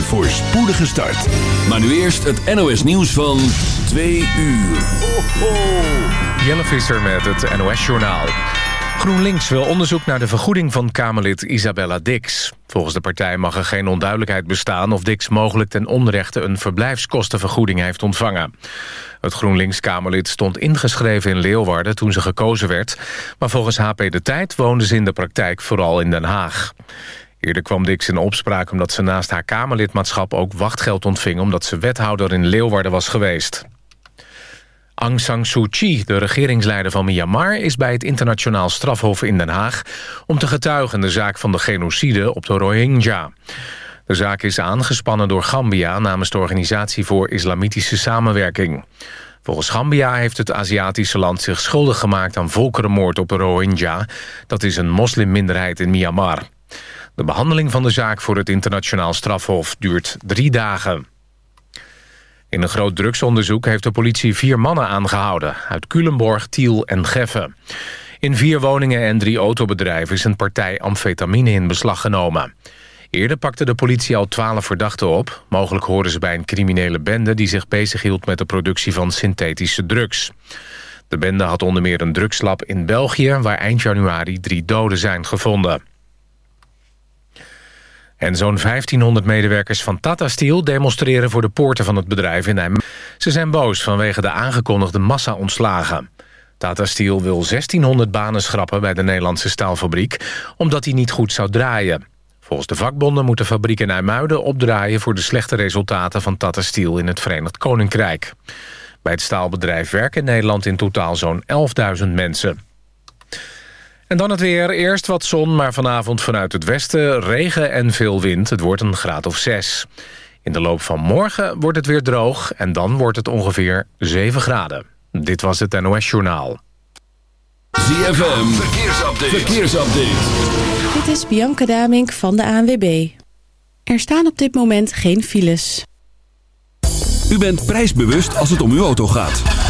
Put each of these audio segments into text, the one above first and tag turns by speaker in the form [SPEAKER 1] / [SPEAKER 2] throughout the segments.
[SPEAKER 1] Een voorspoedige start. Maar nu eerst het NOS nieuws van 2 uur. Ho, ho.
[SPEAKER 2] Jelle Visser met het NOS-journaal. GroenLinks wil onderzoek naar de vergoeding van Kamerlid Isabella Dix. Volgens de partij mag er geen onduidelijkheid bestaan... of Dix mogelijk ten onrechte een verblijfskostenvergoeding heeft ontvangen. Het GroenLinks-Kamerlid stond ingeschreven in Leeuwarden toen ze gekozen werd... maar volgens HP De Tijd woonde ze in de praktijk vooral in Den Haag. Eerder kwam Dix in opspraak omdat ze naast haar Kamerlidmaatschap... ook wachtgeld ontving omdat ze wethouder in Leeuwarden was geweest. Aung San Suu Kyi, de regeringsleider van Myanmar... is bij het internationaal strafhof in Den Haag... om te getuigen in de zaak van de genocide op de Rohingya. De zaak is aangespannen door Gambia... namens de Organisatie voor Islamitische Samenwerking. Volgens Gambia heeft het Aziatische land zich schuldig gemaakt... aan volkerenmoord op de Rohingya. Dat is een moslimminderheid in Myanmar. De behandeling van de zaak voor het internationaal strafhof duurt drie dagen. In een groot drugsonderzoek heeft de politie vier mannen aangehouden... uit Culemborg, Tiel en Geffen. In vier woningen en drie autobedrijven is een partij amfetamine in beslag genomen. Eerder pakte de politie al twaalf verdachten op. Mogelijk horen ze bij een criminele bende... die zich bezighield met de productie van synthetische drugs. De bende had onder meer een drugslab in België... waar eind januari drie doden zijn gevonden. En zo'n 1500 medewerkers van Tata Steel demonstreren voor de poorten van het bedrijf in Nijmegen. Ze zijn boos vanwege de aangekondigde massa-ontslagen. Tata Steel wil 1600 banen schrappen bij de Nederlandse staalfabriek... omdat die niet goed zou draaien. Volgens de vakbonden moet de fabriek in IJmuiden opdraaien... voor de slechte resultaten van Tata Steel in het Verenigd Koninkrijk. Bij het staalbedrijf werken in Nederland in totaal zo'n 11.000 mensen. En dan het weer. Eerst wat zon, maar vanavond vanuit het westen regen en veel wind. Het wordt een graad of 6. In de loop van morgen wordt het weer droog en dan wordt het ongeveer 7 graden. Dit was het NOS Journaal.
[SPEAKER 1] ZFM, verkeersupdate. verkeersupdate.
[SPEAKER 3] Dit is Bianca Damink van de ANWB. Er staan op dit moment geen files.
[SPEAKER 1] U bent prijsbewust als het om uw auto gaat.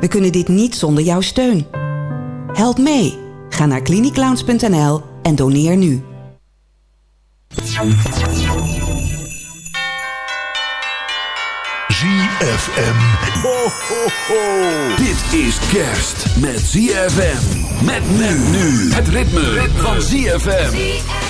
[SPEAKER 4] We kunnen dit niet zonder jouw steun. Help mee. Ga naar cliniclowns.nl en doneer nu.
[SPEAKER 1] ZFM. Ho, ho, ho. Dit is kerst met ZFM. Met men nu. Het ritme, van ZFM.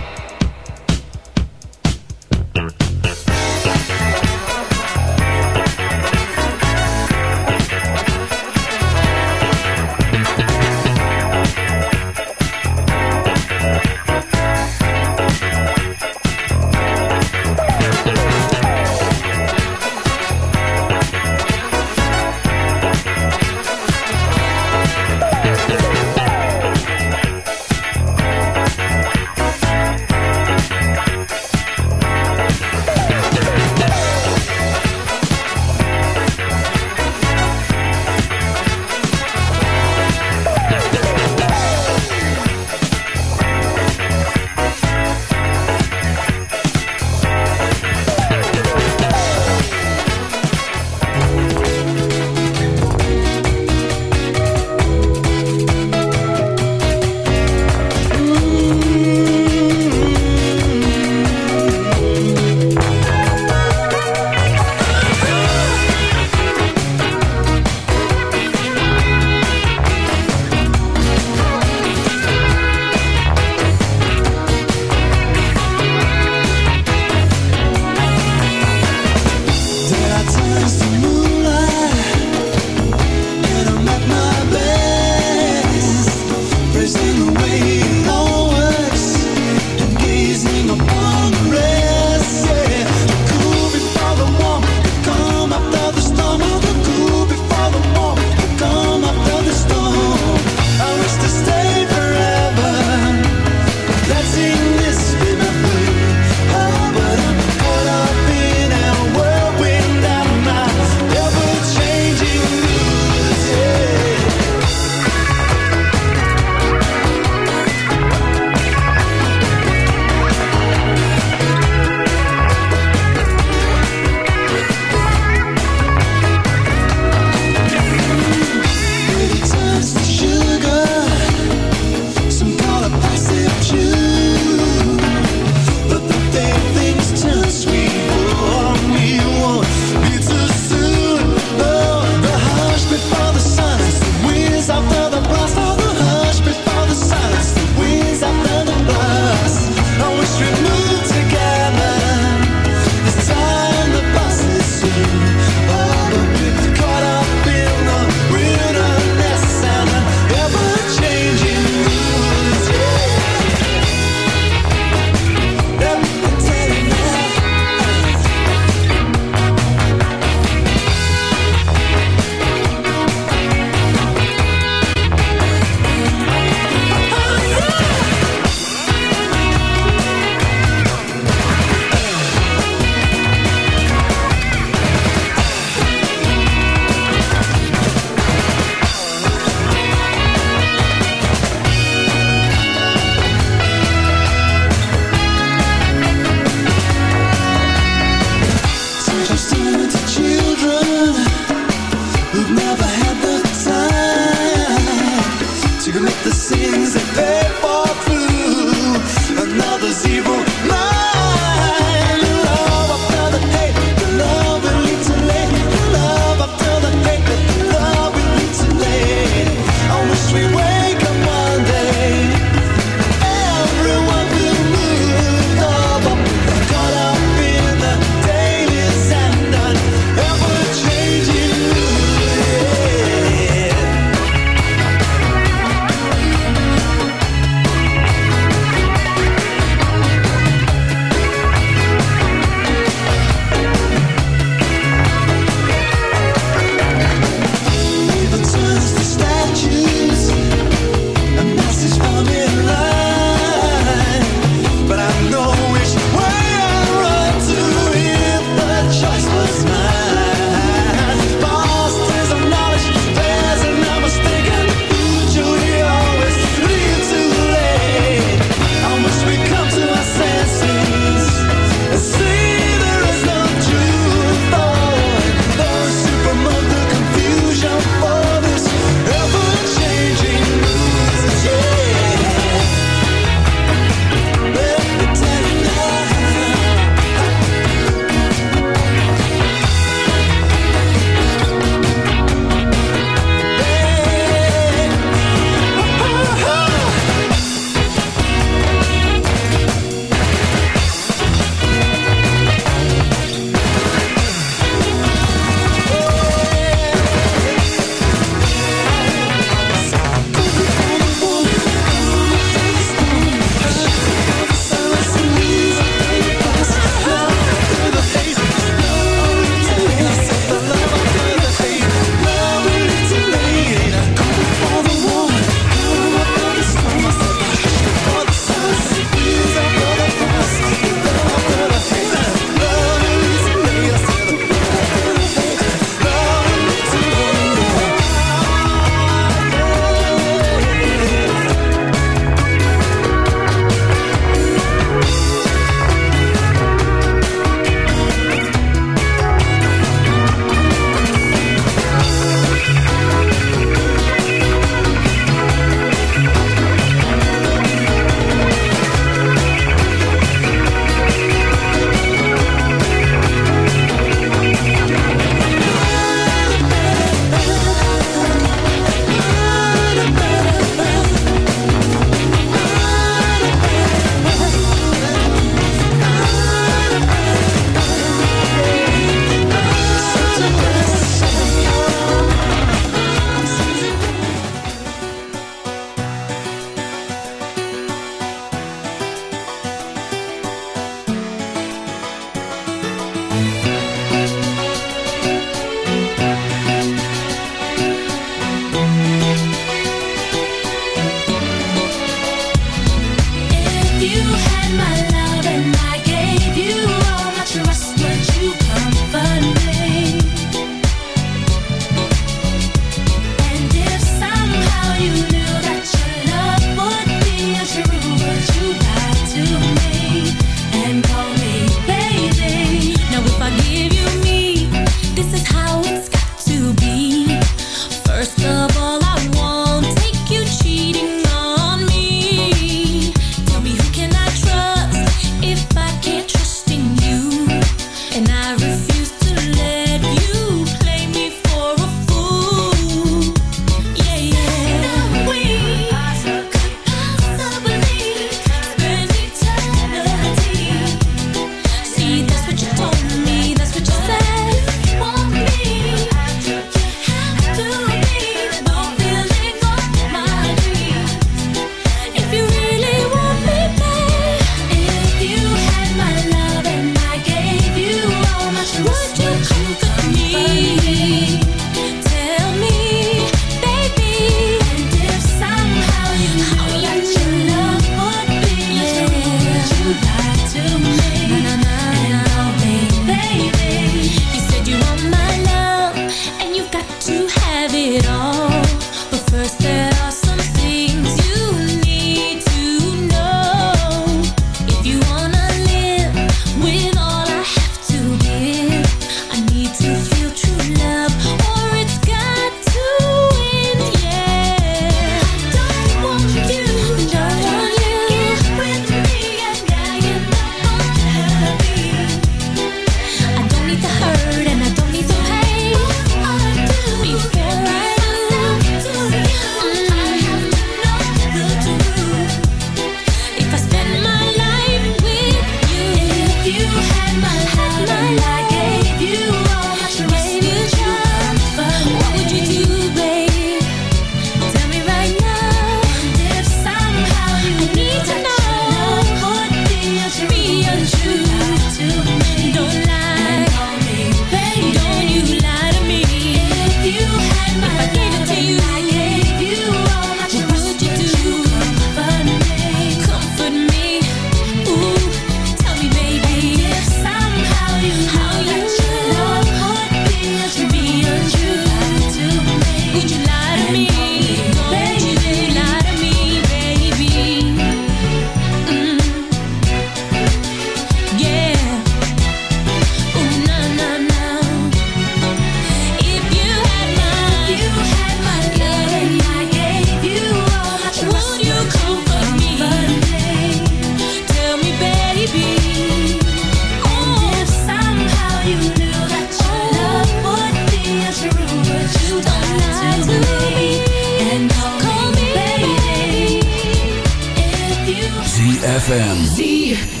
[SPEAKER 1] ZFM.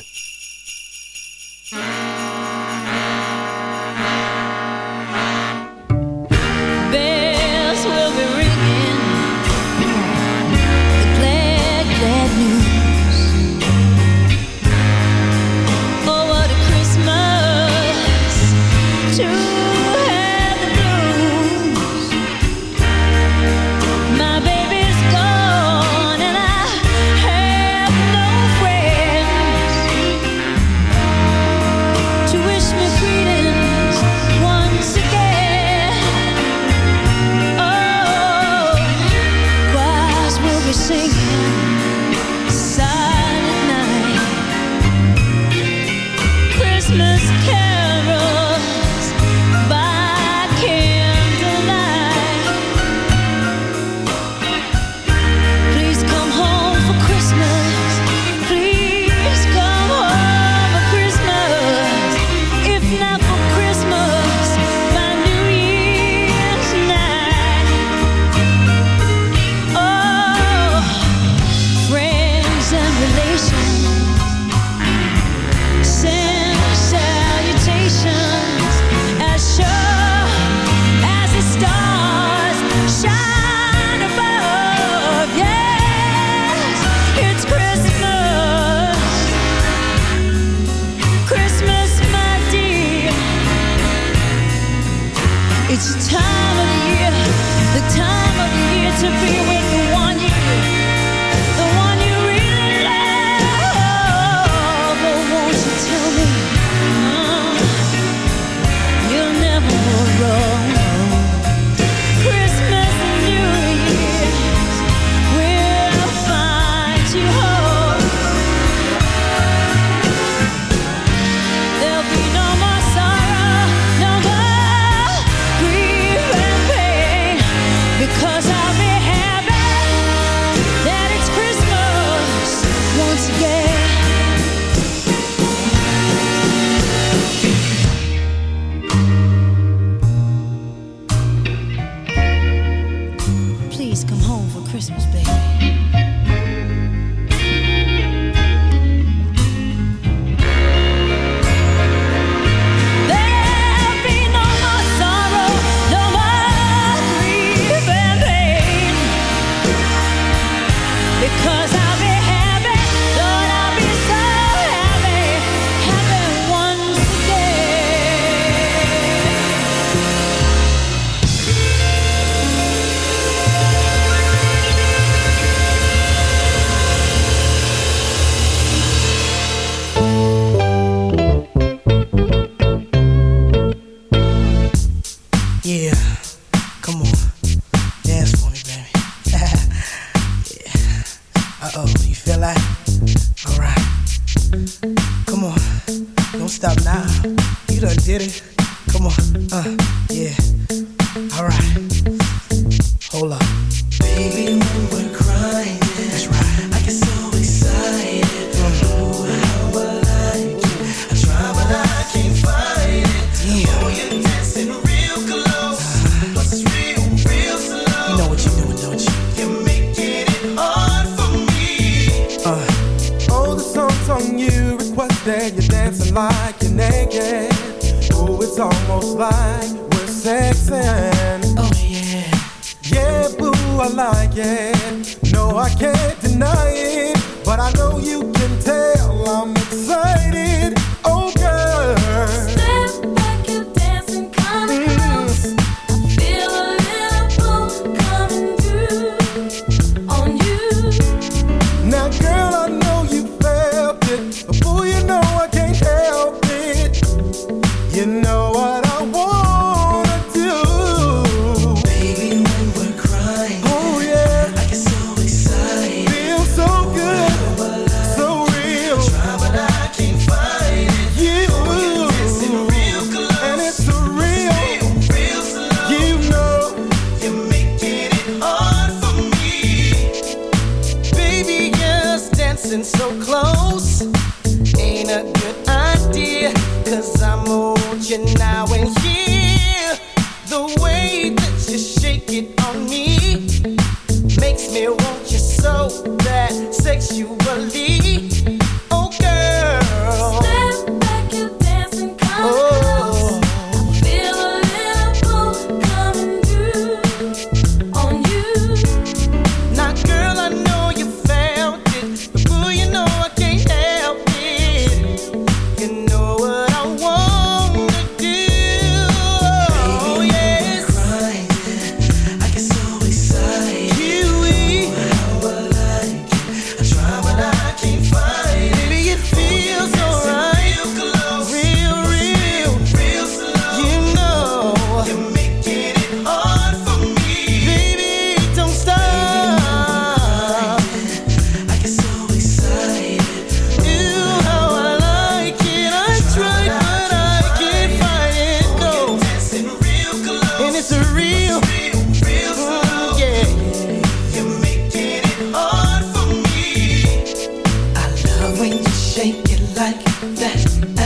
[SPEAKER 5] when you shake it like that.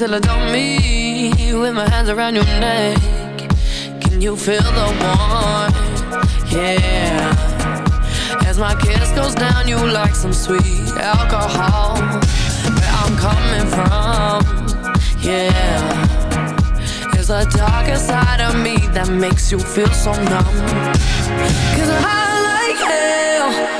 [SPEAKER 6] Probably still adore me with my hands around your neck. Can you feel the warmth? Yeah. As my kiss goes down, you like some sweet alcohol. Where I'm coming from, yeah. There's the darker side of me that makes you feel so numb. Cause I like hell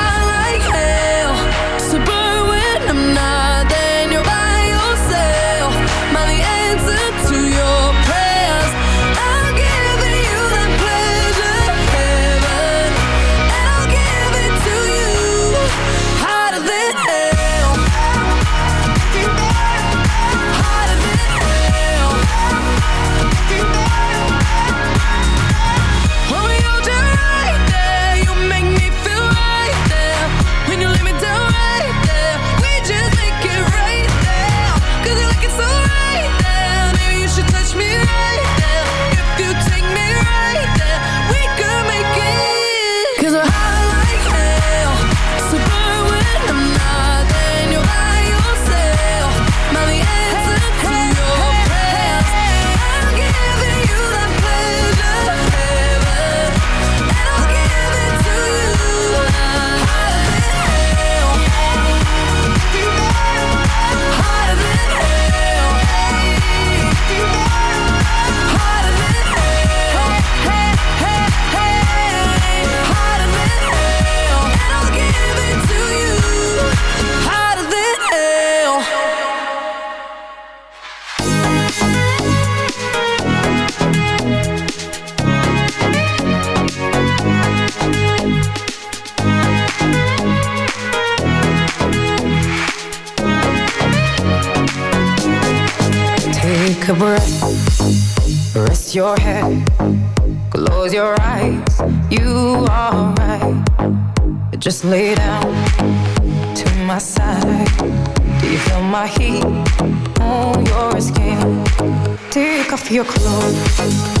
[SPEAKER 6] your
[SPEAKER 7] clothes,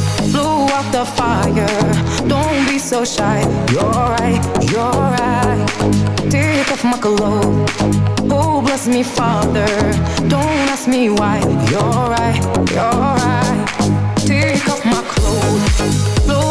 [SPEAKER 7] out the fire. Don't be so shy. You're right, you're right. Take off my clothes. Oh, bless me, Father. Don't ask me why. You're right, you're right. Take off my clothes.